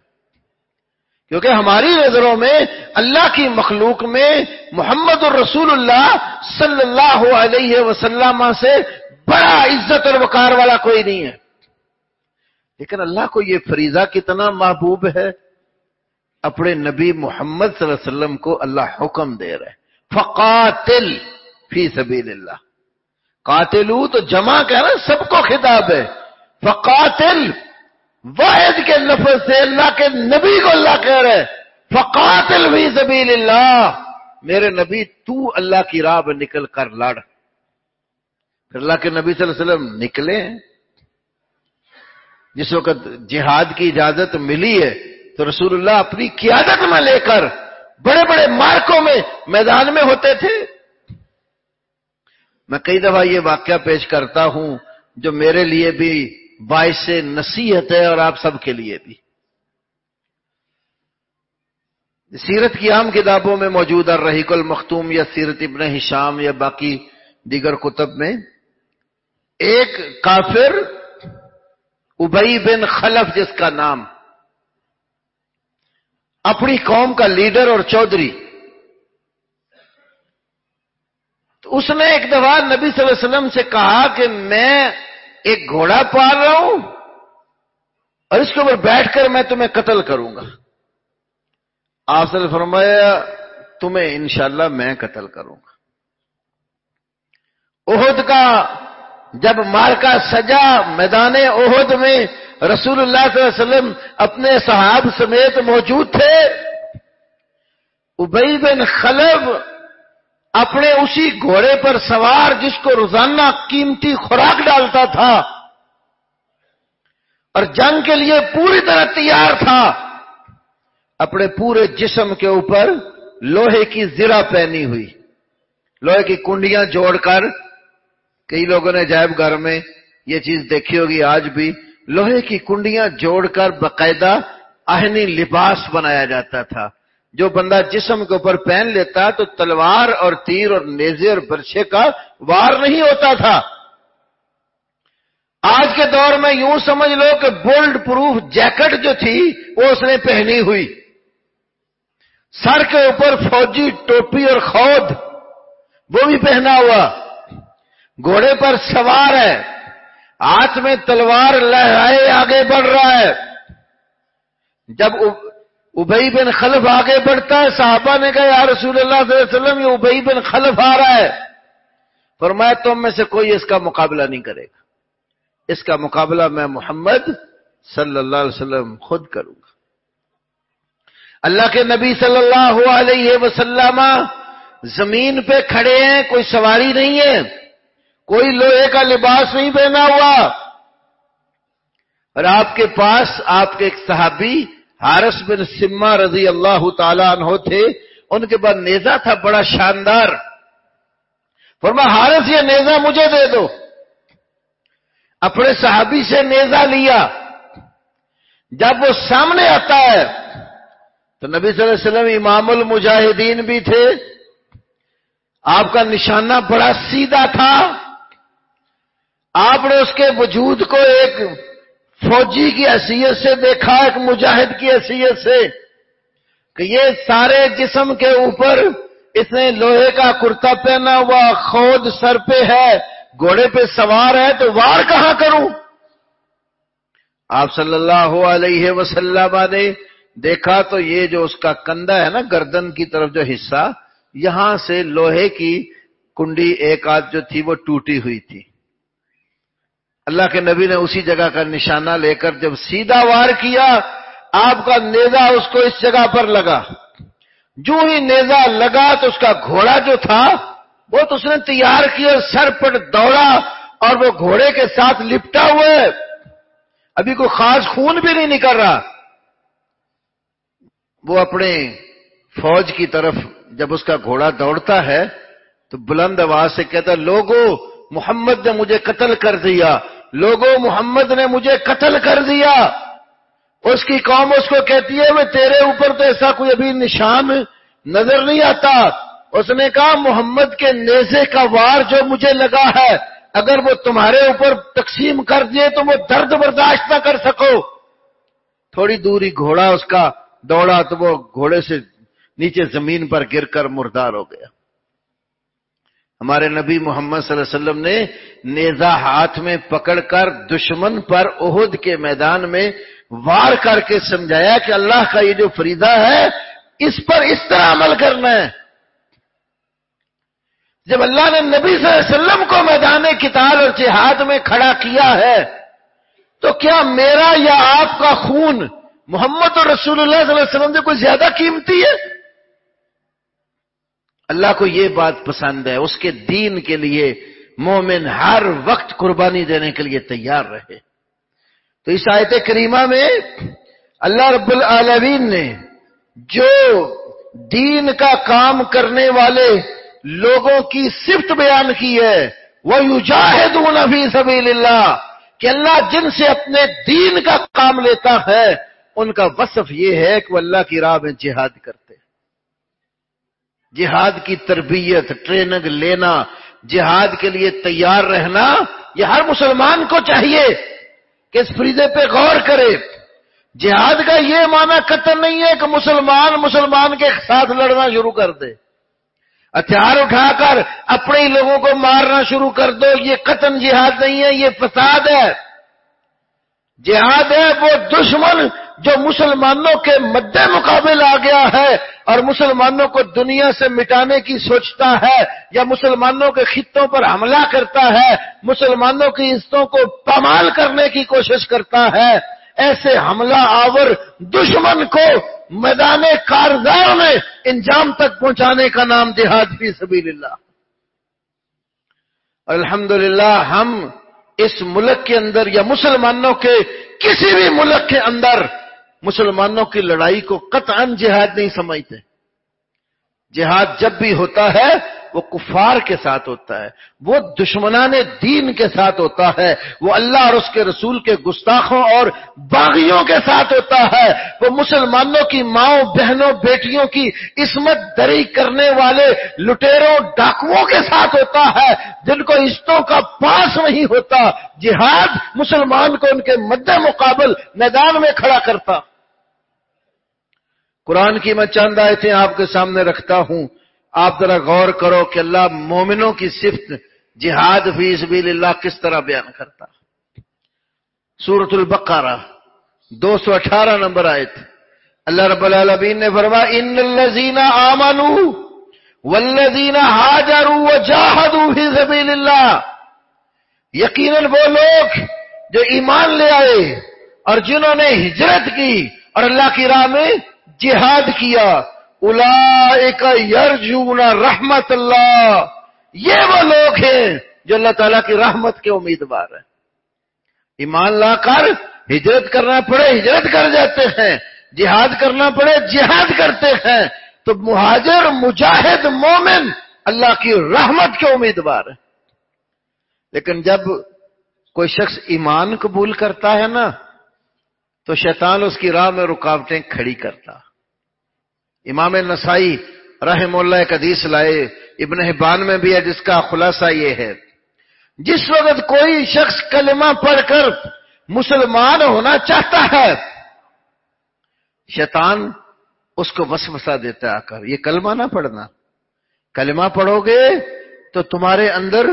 کیونکہ ہماری نظروں میں اللہ کی مخلوق میں محمد الرسول اللہ صلی اللہ علیہ وسلم سے بڑا عزت اور وقار والا کوئی نہیں ہے۔ لیکن اللہ کو یہ فریضہ کتنا محبوب ہے۔ اپنے نبی محمد صلی اللہ علیہ وسلم کو اللہ حکم دے رہے فقاتل فی سبیل اللہ قاتلو تو جمع کہنا سب کو خطاب ہے۔ فقاتل واحد کے لفظ سے اللہ کے نبی کو اللہ کہہ رہے فقاتل فی سبیل اللہ میرے نبی، تو اللہ کی راہ میں نکل کر لڑ۔ پھر اللہ کے نبی صلی اللہ علیہ وسلم نکلے۔ جس وقت جہاد کی اجازت ملی ہے، تو رسول اللہ اپنی قیادت میں لے کر بڑے بڑے مارکوں میں میدان میں ہوتے تھے۔ میں کئی دفعہ یہ واقعہ پیش کرتا ہوں، جو میرے لیے بھی باعث نصیحت ہے اور آپ سب کے لیے بھی۔ سیرت کی عام کتابوں میں موجود ہے، رحیق المختوم یا سیرت ابن ہشام یا باقی دیگر کتب میں۔ ایک کافر ابئی بن خلف جس کا نام۔ اپنی قوم کا لیڈر اور چودھری۔ تو اس نے ایک دفعہ نبی صلی اللہ علیہ وسلم سے کہا کہ میں ایک گھوڑا پال رہا ہوں اور اس کے اوپر بیٹھ کر میں تمہیں قتل کروں گا۔ آپ نے فرمایا، تمہیں انشاءاللہ میں قتل کروں گا۔ عہد کا جب مارکا سجا میدان عہد میں رسول اللہ صلی اللہ علیہ وسلم اپنے صحاب سمیت موجود تھے ابئی بن خلب اپنے اسی گھوڑے پر سوار جس کو روزانہ قیمتی خوراک ڈالتا تھا اور جنگ کے لیے پوری طرح تیار تھا، اپنے پورے جسم کے اوپر لوہے کی زرا پہنی ہوئی۔ لوہے کی کنڈیاں جوڑ کر، کئی لوگوں نے جائب گھر میں یہ چیز دیکھی ہوگی آج بھی، لوہے کی کنڈیاں جوڑ کر باقاعدہ آہنی لباس بنایا جاتا تھا۔ جو بندہ جسم کے اوپر پہن لیتا تو تلوار اور تیر اور نیزے اور برچے کا وار نہیں ہوتا تھا۔ آج کے دور میں یوں سمجھ لو کہ بولڈ پروف جیکٹ جو تھی وہ اس نے پہنی ہوئی۔ سر کے اوپر فوجی ٹوپی اور خود وہ بھی پہنا ہوا۔ گھوڑے پر سوار ہے۔ ہاتھ میں تلوار لہرائے آگے بڑھ رہا ہے۔ جب ابئی بن خلف آگے بڑھتا ہے، صحابہ نے کہا، یا رسول اللہ صلی اللہ علیہ وسلم، یہ ابئی بن خلف آ رہا ہے۔ فرمایا، تم میں سے کوئی اس کا مقابلہ نہیں کرے گا۔ اس کا مقابلہ میں محمد صلی اللہ علیہ وسلم خود کروں گا۔ اللہ کے نبی صلی اللہ علیہ وسلم زمین پہ کھڑے ہیں، کوئی سواری نہیں ہے، کوئی لوہے کا لباس نہیں پہنا ہوا۔ اور آپ کے پاس، آپ کے ایک صحابی حارس بن سما رضی اللہ تعالیٰ عنہ تھے۔ ان کے بعد نیزا تھا، بڑا شاندار۔ فرما حارس یہ نیزا مجھے دے دو۔ اپنے صحابی سے نیزا لیا۔ جب وہ سامنے آتا ہے، تو نبی صلی اللہ علیہ وسلم امام المجاہدین بھی تھے۔ آپ کا نشانہ بڑا سیدھا تھا۔ آپ نے اس کے وجود کو ایک فوجی کی حیثیت سے دیکھا ایک مجاہد کی حیثیت سے کہ یہ سارے جسم کے اوپر اس نے لوہے کا کرتا پہنا ہوا خود سر پہ ہے، گھوڑے پہ سوار ہے، تو وار کہاں کروں؟ آپ صلی اللہ علیہ وسلم نے دیکھا تو یہ جو اس کا کندھا ہے نا، گردن کی طرف جو حصہ، یہاں سے لوہے کی کنڈی ایک آدھ جو تھی وہ ٹوٹی ہوئی تھی۔ اللہ کے نبی نے اسی جگہ کا نشانہ لے کر جب سیدھا وار کیا، آپ کا نیزا اس کو اس جگہ پر لگا۔ جو ہی نیزا لگا تو اس کا گھوڑا جو تھا، وہ تو اس نے تیار کیا سر پر دوڑا اور وہ گھوڑے کے ساتھ لپٹا ہوا ہے ابھی کوئی خاص خون بھی نہیں نکل رہا۔ وہ اپنے فوج کی طرف جب اس کا گھوڑا دوڑتا ہے تو بلند آواز سے کہتا لوگوں محمد نے مجھے قتل کر دیا۔ لوگوں، محمد نے مجھے قتل کر دیا۔ اس کی قوم اس کو کہتی ہے، میں تیرے اوپر تو ایسا کوئی ابھی نشان نظر نہیں آتا۔ اس نے کہا، محمد کے نیزے کا وار جو مجھے لگا ہے، اگر وہ تمہارے اوپر تقسیم کر دیے تو وہ درد برداشت نہ کر سکو تھوڑی دوری گھوڑا اس کا دوڑا تو وہ گھوڑے سے نیچے زمین پر گر کر مردار ہو گیا۔ ہمارے نبی محمد صلی اللہ علیہ وسلم نے نیزا ہاتھ میں پکڑ کر دشمن پر عہد کے میدان میں وار کر کے سمجھایا کہ اللہ کا یہ جو فریدہ ہے، اس پر اس طرح عمل کرنا ہے۔ جب اللہ نے نبی صلی اللہ علیہ وسلم کو میدان کتاب اور جہاد میں کھڑا کیا ہے، تو کیا میرا یا آپ کا خون محمد اور رسول اللہ صلی اللہ علیہ وسلم سے کوئی زیادہ قیمتی ہے؟ اللہ کو یہ بات پسند ہے، اس کے دین کے لیے مومن ہر وقت قربانی دینے کے لیے تیار رہے۔ تو اس آیت کریمہ میں اللہ رب العالمین نے جو دین کا کام کرنے والے لوگوں کی صفت بیان کی ہے وہ یوجاہدون فی سبیل اللہ کہ اللہ جن سے اپنے دین کا کام لیتا ہے، ان کا وصف یہ ہے کہ وہ اللہ کی راہ میں جہاد کرتے جہاد کی تربیت، ٹریننگ لینا، جہاد کے لیے تیار رہنا، یہ ہر مسلمان کو چاہیے کہ اس فریدے پہ غور کرے۔ جہاد کا یہ معنی قتل نہیں ہے کہ مسلمان مسلمان کے ساتھ لڑنا شروع کر دے۔ ہتھیار اٹھا کر اپنے ہی لوگوں کو مارنا شروع کر دو، یہ قتل جہاد نہیں ہے، یہ فساد ہے۔ جہاد ہے، وہ دشمن جو مسلمانوں کے مد مقابل آ گیا ہے اور مسلمانوں کو دنیا سے مٹانے کی سوچتا ہے یا مسلمانوں کے خطوں پر حملہ کرتا ہے، مسلمانوں کی عزتوں کو پامال کرنے کی کوشش کرتا ہے، ایسے حملہ آور دشمن کو میدان کارزار میں انجام تک پہنچانے کا نام جہاد فی سبیل اللہ۔ الحمد ہم اس ملک کے اندر یا مسلمانوں کے کسی بھی ملک کے اندر مسلمانوں کی لڑائی کو قطعا جہاد نہیں سمجھتے۔ جہاد جب بھی ہوتا ہے، وہ کفار کے ساتھ ہوتا ہے، وہ دشمنان دین کے ساتھ ہوتا ہے، وہ اللہ اور اس کے رسول کے گستاخوں اور باغیوں کے ساتھ ہوتا ہے۔ وہ مسلمانوں کی ماؤں، بہنوں، بیٹیوں کی عصمت دری کرنے والے لٹیروں، ڈاکوؤں کے ساتھ ہوتا ہے۔ جن کو عزتوں کا پاس نہیں ہوتا، جہاد مسلمان کو ان کے مد مقابل میدان میں کھڑا کرتا۔ قرآن کی میں چند آیتیں آپ کے سامنے رکھتا ہوں۔ آپ ذرا غور کرو کہ اللہ مومنوں کی صفت جہاد فی سبیل اللہ کس طرح بیان کرتا۔ سورت البقارہ دو سو اٹھارہ نمبر آئے تھے اللہ رب العالمین نے فرما ان الزین آمنو والذین حاجروا وجاہدوا فی سبیل اللہ۔ یقیناً وہ لوگ جو ایمان لے آئے اور جنہوں نے ہجرت کی اور اللہ کی راہ میں جہاد کیا یرجون رحمت اللہ۔ یہ وہ لوگ ہیں جو اللہ تعالیٰ کی رحمت کے امیدوار ہیں۔ ایمان لا کر ہجرت کرنا پڑے، ہجرت کر جاتے ہیں۔ جہاد کرنا پڑے، جہاد کرتے ہیں۔ تو مہاجر، مجاہد، مومن اللہ کی رحمت کے امیدوار ہیں۔ لیکن جب کوئی شخص ایمان قبول کرتا ہے نا، تو شیطان اس کی راہ میں رکاوٹیں کھڑی کرتا۔ امام نسائی رحم اللہ ایک حدیث لائے، ابن حبان میں بھی ہے، جس کا خلاصہ یہ ہے۔ جس وقت کوئی شخص کلمہ پڑھ کر مسلمان ہونا چاہتا ہے، شیطان اس کو وسوسہ دیتا آ کر یہ کلمہ نہ پڑھنا۔ کلمہ پڑھو گے تو تمہارے اندر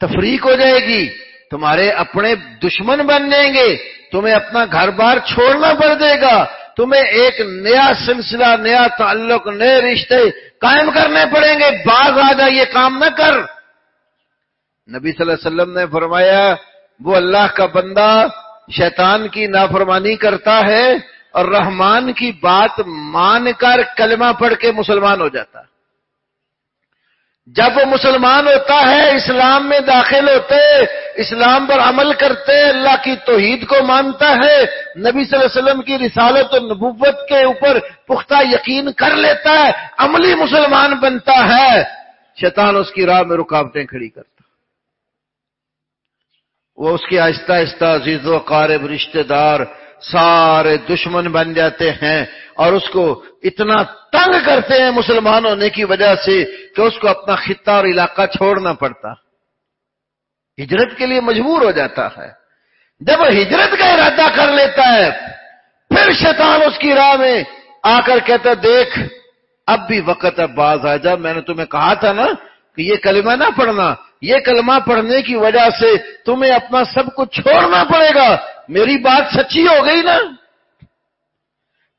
تفریق ہو جائے گی، تمہارے اپنے دشمن بن جائیں گے، تمہیں اپنا گھر بار چھوڑنا پڑ جائے گا۔ تمہیں ایک نیا سلسلہ، نیا تعلق، نئے رشتے قائم کرنے پڑیں گے۔ بعض آ جا، یہ کام نہ کر۔ نبی صلی اللہ علیہ وسلم نے فرمایا، وہ اللہ کا بندہ شیطان کی نافرمانی کرتا ہے اور رحمان کی بات مان کر کلمہ پڑھ کے مسلمان ہو جاتا۔ ہے جب وہ مسلمان ہوتا ہے، اسلام میں داخل ہوتے، اسلام پر عمل کرتے، اللہ کی توحید کو مانتا ہے، نبی صلی اللہ علیہ وسلم کی رسالت و نبوت کے اوپر پختہ یقین کر لیتا ہے، عملی مسلمان بنتا ہے۔ شیطان اس کی راہ میں رکاوٹیں کھڑی کرتا۔ وہ اس کی آہستہ آہستہ عزیز و قارب رشتہ دار سارے دشمن بن جاتے ہیں اور اس کو اتنا تنگ کرتے ہیں مسلمان ہونے کی وجہ سے کہ اس کو اپنا خطہ اور علاقہ چھوڑنا پڑتا۔ ہجرت کے لیے مجبور ہو جاتا ہے۔ جب ہجرت کا ارادہ کر لیتا ہے، پھر شیطان اس کی راہ میں آ کر کہتا دیکھ، اب بھی وقت اب باز آ جا۔ میں نے تمہیں کہا تھا نا کہ یہ کلمہ نہ پڑھنا، یہ کلمہ پڑھنے کی وجہ سے تمہیں اپنا سب کچھ چھوڑنا پڑے گا۔ میری بات سچی ہو گئی نا؟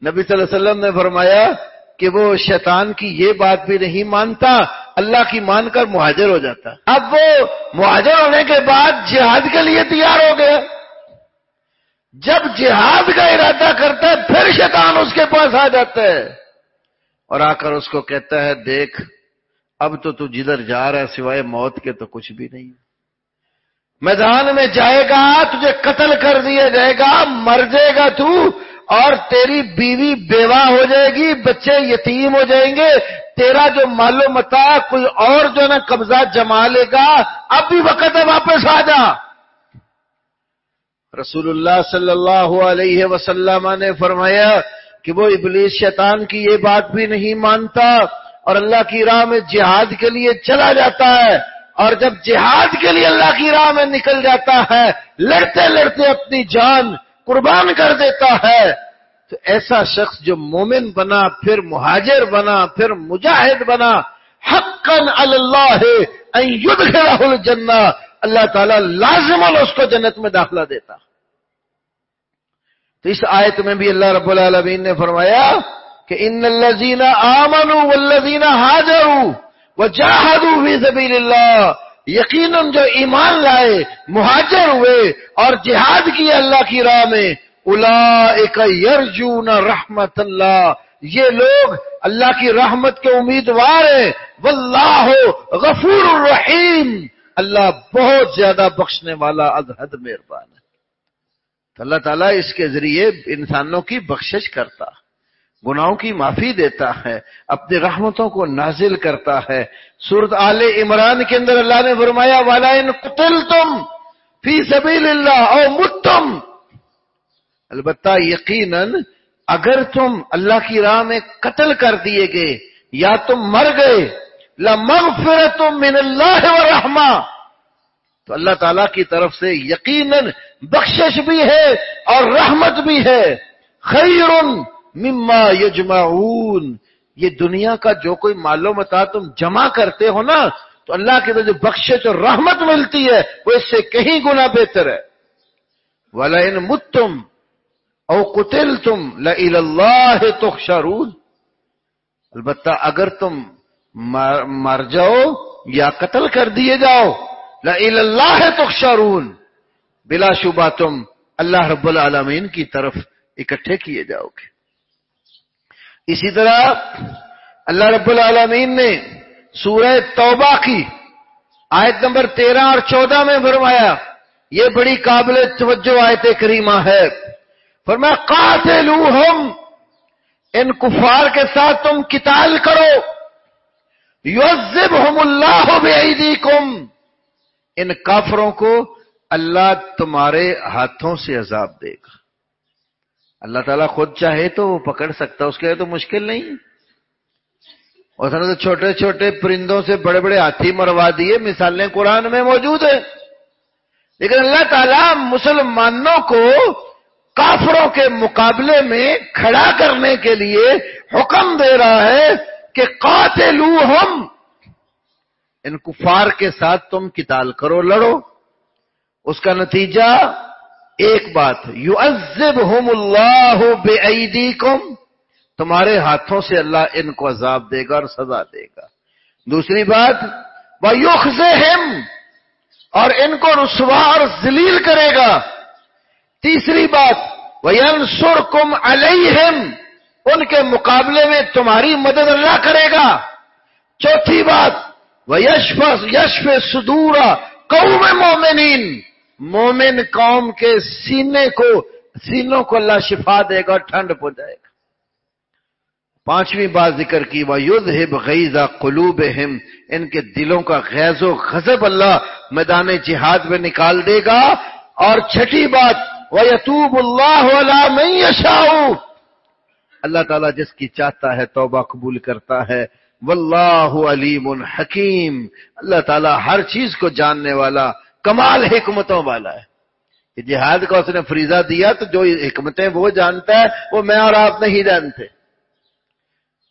نبی صلی اللہ علیہ وسلم نے فرمایا کہ وہ شیطان کی یہ بات بھی نہیں مانتا، اللہ کی مان کر مہاجر ہو جاتا۔ اب وہ مہاجر ہونے کے بعد جہاد کے لیے تیار ہو گیا۔ جب جہاد کا ارادہ کرتا ہے، پھر شیطان اس کے پاس آ جاتا ہے۔ اور آ کر اس کو کہتا ہے، دیکھ، اب تو تو جدھر جا رہا ہے، سوائے موت کے تو کچھ بھی نہیں۔ میدان میں جائے گا، تجھے قتل کر دیا جائے گا، مر جائے گا تو، اور تیری بیوی بیوہ ہو جائے گی، بچے یتیم ہو جائیں گے، تیرا جو معلوم متا کوئی اور جو نا قبضہ جما لے گا، اب بھی وقت ہے واپس آ جا۔ رسول اللہ صلی اللہ علیہ وسلم نے فرمایا کہ وہ ابلیس شیطان کی یہ بات بھی نہیں مانتا، اور اللہ کی راہ میں جہاد کے لیے چلا جاتا ہے۔ اور جب جہاد کے لیے اللہ کی راہ میں نکل جاتا ہے، لڑتے لڑتے اپنی جان قربان کر دیتا ہے، تو ایسا شخص جو مومن بنا، پھر مہاجر بنا، پھر مجاہد بنا حقن اللہ ہے جنا اللہ تعالی لازم اس کو جنت میں داخلہ دیتا۔ تو اس آیت میں بھی اللہ رب العالمین نے فرمایا کہ ان الذین آمنوا والذین حاجروا وجاہدوا فی سبیل اللہ یقیناً جو ایمان لائے، مہاجر ہوئے اور جہاد کیے اللہ کی راہ میں اولئک یرجون رحمت اللہ۔ یہ لوگ اللہ کی رحمت کے امیدوار ہیں۔ واللہ غفور الرحیم۔ اللہ بہت زیادہ بخشنے والا، از مہربان ہے۔ تو اللہ تعالیٰ اس کے ذریعے انسانوں کی بخشش کرتا۔ گناہوں کی معافی دیتا ہے، اپنی رحمتوں کو نازل کرتا ہے۔ سورت آل عمران کے اندر اللہ نے فرمایا والا ان قتل تم فی سبیل اللہ او متم البتہ یقیناً اگر تم اللہ کی راہ میں قتل کر دیے گئے یا تم مر گئے لمغفرت من اللہ و رحمہ تو اللہ تعالی کی طرف سے یقیناً بخشش بھی ہے اور رحمت بھی ہے۔ خیر مما یجمعون، یہ دنیا کا جو کوئی معلوم تھا تم جمع کرتے ہو نا، تو اللہ کی جو بخشش اور رحمت ملتی ہے، وہ اس سے کہیں گنا بہتر ہے۔ وَلَئِن مُتُّمْ او قتل تم اللہ تخشرون۔ البتہ اگر تم مر جاؤ یا قتل کر دیے جاؤ اللہ تخشرون۔ بلا شبہ تم اللہ رب العالمین کی طرف اکٹھے کیے جاؤ گے۔ اسی طرح اللہ رب العالمین نے سورہ توبہ کی آیت نمبر تیرہ اور چودہ میں فرمایا، یہ بڑی قابل توجہ آیت کریمہ ہے۔ فرمایا، قاتلوہم، ان کفار کے ساتھ تم قتال کرو۔ یعذبہم اللہ بعیدیکم ان کافروں کو اللہ تمہارے ہاتھوں سے عذاب دے گا۔ اللہ تعالیٰ خود چاہے تو وہ پکڑ سکتا اس کے لیے تو مشکل نہیں۔ اور تو چھوٹے چھوٹے پرندوں سے بڑے بڑے ہاتھی مروا دیے، مثالیں قرآن میں موجود ہیں۔ لیکن اللہ تعالیٰ مسلمانوں کو کافروں کے مقابلے میں کھڑا کرنے کے لیے حکم دے رہا ہے کہ قاتلو ہم ان کفار کے ساتھ تم کتال کرو، لڑو۔ اس کا نتیجہ ایک بات یو ازب ہوم اللہ بے تمہارے ہاتھوں سے اللہ ان کو عذاب دے گا اور سزا دے گا۔ دوسری بات وہ یوخ اور ان کو رسوا اور ذلیل کرے گا۔ تیسری بات وین سر کم ان کے مقابلے میں تمہاری مدد اللہ کرے گا۔ چوتھی بات وہ یشف یشف سدورا قوم مومنین مومن قوم کے سینے کو، سینوں کو اللہ شفا دے گا، ٹھنڈ پو جائے گا۔ پانچویں بات ذکر کی وہ یوز ہب غیزہ قلوب ان کے دلوں کا غیظ و غضب اللہ میدان جہاد میں نکال دے گا۔ اور چھٹی بات، وَيَتُوبُ اللَّهُ عَلَى مَنْ يَشَاءُ۔ اللہ تعالیٰ جس کی چاہتا ہے توبہ قبول کرتا ہے۔ واللہ علیم حکیم اللہ تعالیٰ ہر چیز کو جاننے والا کمال حکمتوں والا ہے۔ جہاد کا اس نے فریضہ دیا تو جو حکمتیں وہ جانتا ہے، وہ میں اور آپ نہیں جانتے۔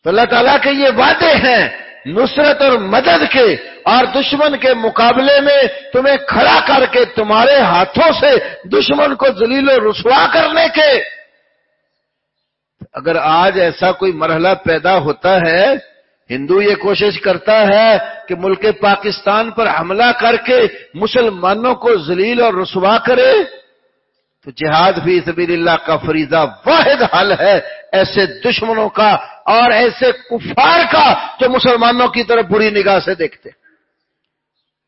تو اللہ تعالیٰ کے یہ وعدے ہیں نصرت اور مدد کے اور دشمن کے مقابلے میں تمہیں کھڑا کر کے تمہارے ہاتھوں سے دشمن کو ذلیل و رسوا کرنے کے۔ اگر آج ایسا کوئی مرحلہ پیدا ہوتا ہے ہندو یہ کوشش کرتا ہے کہ ملک پاکستان پر حملہ کر کے مسلمانوں کو ذلیل اور رسوا کرے، تو جہاد فی سبیل اللہ کا فریضہ واحد حل ہے، ایسے دشمنوں کا اور ایسے کفار کا جو مسلمانوں کی طرف بری نگاہ سے دیکھتے۔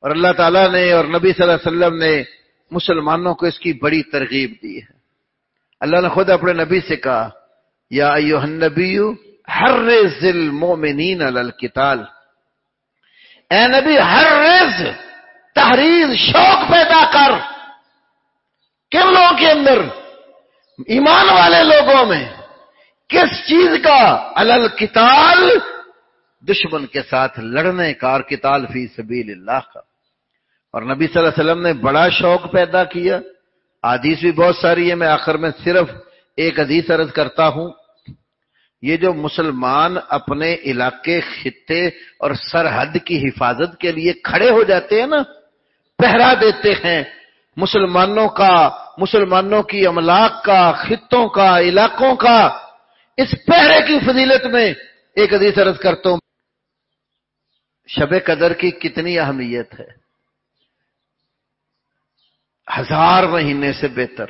اور اللہ تعالیٰ نے اور نبی صلی اللہ علیہ وسلم نے مسلمانوں کو اس کی بڑی ترغیب دی ہے۔ اللہ نے خود اپنے نبی سے کہا، یا ایوہ النبی ہر ذل مومنین القتال۔ اے نبی ہر رز تحریر، شوق پیدا کر۔ کن لوگوں کے اندر، ایمان والے لوگوں میں کس چیز کا الل دشمن کے ساتھ لڑنے کا اور کتال فی سبیل اللہ کا۔ اور نبی صلی اللہ علیہ وسلم نے بڑا شوق پیدا کیا۔ حدیث بھی بہت ساری ہے، میں آخر میں صرف ایک حدیث عرض کرتا ہوں۔ یہ جو مسلمان اپنے علاقے خطے اور سرحد کی حفاظت کے لیے کھڑے ہو جاتے ہیں نا، پہرا دیتے ہیں۔ مسلمانوں کا، مسلمانوں کی املاک کا، خطوں کا، علاقوں کا۔ اس پہرے کی فضیلت میں ایک حدیث عرض کرتا ہوں۔ شب قدر کی کتنی اہمیت ہے۔ ہزار مہینے سے بہتر۔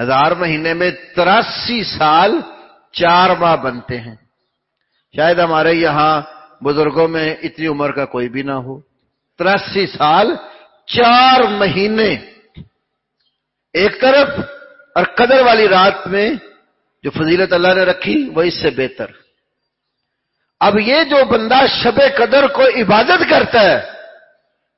ہزار مہینے میں تراسی سال چار ماہ بنتے ہیں۔ شاید ہمارے یہاں بزرگوں میں اتنی عمر کا کوئی بھی نہ ہو۔ تراسی سال، چار مہینے۔ ایک طرف اور قدر والی رات میں جو فضیلت اللہ نے رکھی، وہ اس سے بہتر۔ اب یہ جو بندہ شب قدر کو عبادت کرتا ہے،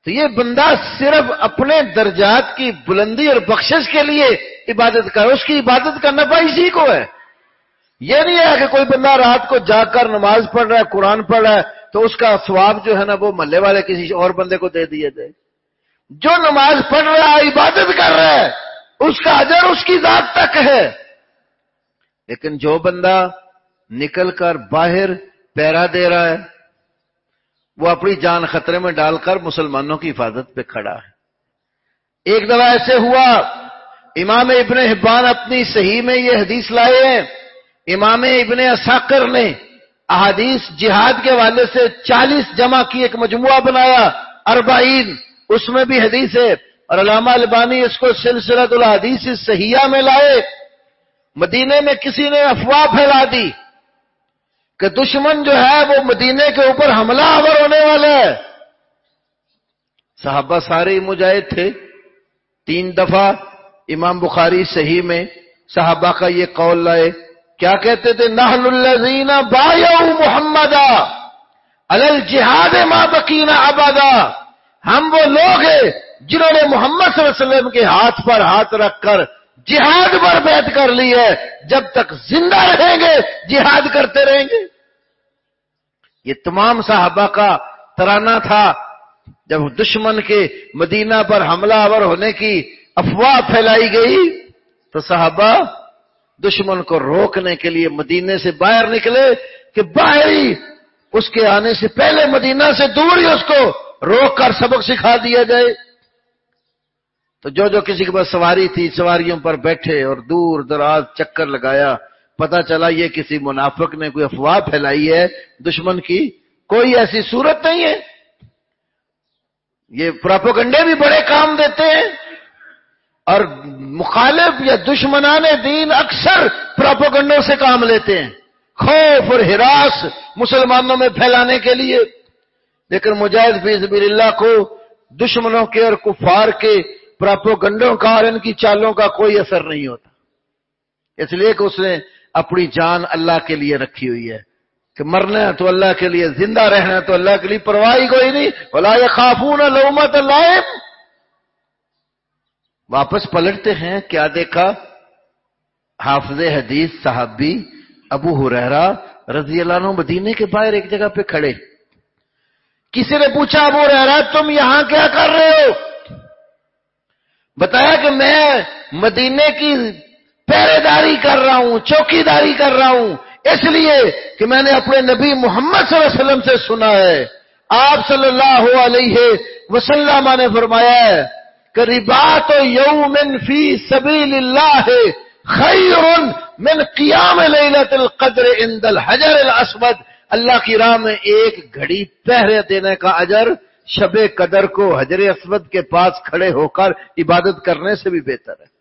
تو یہ بندہ صرف اپنے درجات کی بلندی اور بخشش کے لیے عبادت کر، اس کی عبادت کا نفع اسی کو ہے۔ یہ نہیں ہے کہ کوئی بندہ رات کو جا کر نماز پڑھ رہا ہے، قرآن پڑھ رہا ہے، تو اس کا سواب جو ہے نا وہ محلے والے کسی اور بندے کو دے دیے جائے۔ جو نماز پڑھ رہا ہے، عبادت کر رہا ہے، اس کا اجر اس کی ذات تک ہے۔ لیکن جو بندہ نکل کر باہر پیرا دے رہا ہے، وہ اپنی جان خطرے میں ڈال کر مسلمانوں کی حفاظت پہ کھڑا ہے۔ ایک دفعہ ایسے ہوا، امام ابن حبان اپنی صحیح میں یہ حدیث لائے ہیں۔ امام ابن اساکر نے احادیث جہاد کے والے سے چالیس جمع کی ایک مجموعہ بنایا، اربعین۔ اس میں بھی حدیث ہے۔ اور علامہ البانی اس کو سلسلہ الحدیث صحیحہ میں لائے۔ مدینے میں کسی نے افواہ پھیلا دی کہ دشمن جو ہے وہ مدینے کے اوپر حملہ آور ہونے والا ہے۔ صحابہ سارے مجاہد تھے۔ تین دفعہ امام بخاری صحیح میں صحابہ کا یہ قول لائے۔ کیا کہتے تھے؟ نحل الزین با محمد الجہاد ما بکینا آبادا ہم وہ لوگ ہیں جنہوں نے محمد صلی اللہ علیہ وسلم کے ہاتھ پر ہاتھ رکھ کر جہاد پر بیت کر لی ہے۔ جب تک زندہ رہیں گے، جہاد کرتے رہیں گے۔ یہ تمام صحابہ کا ترانہ تھا۔ جب دشمن کے مدینہ پر حملہ آور ہونے کی افواہ پھیلائی گئی تو صحابہ دشمن کو روکنے کے لیے مدینے سے باہر نکلے کہ باہر ہی اس کے آنے سے پہلے مدینہ سے دور ہی اس کو روک کر سبق سکھا دیا جائے۔ تو جو جو کسی کے پاس سواری تھی، سواریوں پر بیٹھے اور دور دراز چکر لگایا پتا چلا یہ کسی منافق نے کوئی افواہ پھیلائی ہے، دشمن کی کوئی ایسی صورت نہیں ہے۔ یہ پراپوگنڈے بھی بڑے کام دیتے ہیں۔ اور مخالف یا دشمنان دین اکثر پراپوگنڈوں سے کام لیتے ہیں۔ خوف اور ہراس مسلمانوں میں پھیلانے کے لیے۔ لیکن مجاہد فی سبیل اللہ کو دشمنوں کے اور کفار کے پراپوگنڈوں کا اور ان کی چالوں کا کوئی اثر نہیں ہوتا۔ اس لیے کہ اس نے اپنی جان اللہ کے لیے رکھی ہوئی ہے۔ کہ مرنا ہے تو اللہ کے لیے، زندہ رہنا ہے تو اللہ کے لیے پرواہی کوئی نہیں۔ بلا یہ خافون لومت لائم واپس پلٹتے ہیں، کیا دیکھا؟ حافظ حدیث صحابی ابو حرا رضی اللہ عنہ مدینے کے باہر ایک جگہ پہ کھڑے۔ کسی نے پوچھا، ابو رحرا تم یہاں کیا کر رہے ہو؟ بتایا کہ میں مدینے کی پہرے داری کر رہا ہوں چوکی داری کر رہا ہوں۔ اس لیے کہ میں نے اپنے نبی محمد صلی اللہ علیہ وسلم سے سنا ہے۔ آپ صلی اللہ علیہ وسلم نے فرمایا ہے کہ تو یوم فی سبیل اللہ خیر من قیام لیلت القدر عند الحجر الاسود۔ اللہ کی راہ میں ایک گھڑی پہرے دینے کا اجر، شب قدر کو حجر اسود کے پاس کھڑے ہو کر عبادت کرنے سے بھی بہتر ہے۔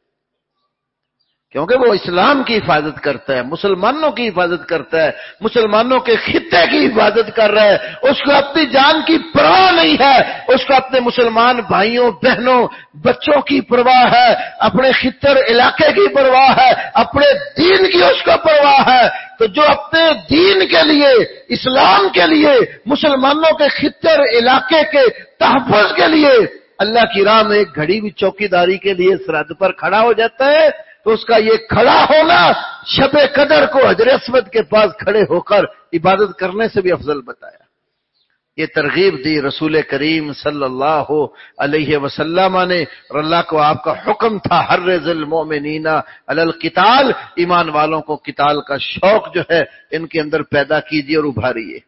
کیونکہ وہ اسلام کی حفاظت کرتا ہے، مسلمانوں کی حفاظت کرتا ہے، مسلمانوں کے خطے کی حفاظت کر رہا ہے۔ اس کو اپنی جان کی پرواہ نہیں ہے، اس کو اپنے مسلمان بھائیوں، بہنوں، بچوں کی پرواہ ہے، اپنے خطر علاقے کی پرواہ ہے، اپنے دین کی اس کو پرواہ ہے۔ تو جو اپنے دین کے لیے، اسلام کے لیے، مسلمانوں کے خطر علاقے کے تحفظ کے لیے اللہ کی راہ میں ایک گھڑی بھی چوکی داری کے لیے سرحد پر کھڑا ہو جاتا ہے۔ تو اس کا یہ کھڑا ہونا شب قدر کو حضر اسود کے پاس کھڑے ہو کر عبادت کرنے سے بھی افضل بتایا۔ یہ ترغیب دی رسول کریم صلی اللہ علیہ وسلم نے اللہ کو آپ کا حکم تھا ہر المومنین علی القتال، ایمان والوں کو قتال کا شوق جو ہے ان کے اندر پیدا کیجیے اور ابھاریے۔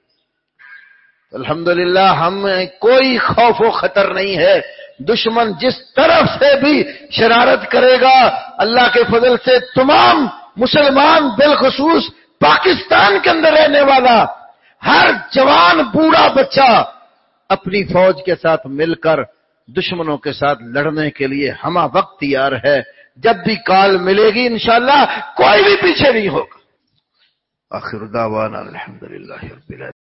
الحمدللہ، ہم کوئی خوف و خطر نہیں ہے۔ دشمن جس طرف سے بھی شرارت کرے گا، اللہ کے فضل سے تمام مسلمان بالخصوص پاکستان کے اندر رہنے والا ہر جوان بوڑھا بچہ اپنی فوج کے ساتھ مل کر دشمنوں کے ساتھ لڑنے کے لیے ہما وقت تیار ہے۔ جب بھی کال ملے گی انشاءاللہ کوئی بھی پیچھے نہیں ہوگا۔ آخر دعوانا الحمدللہ رب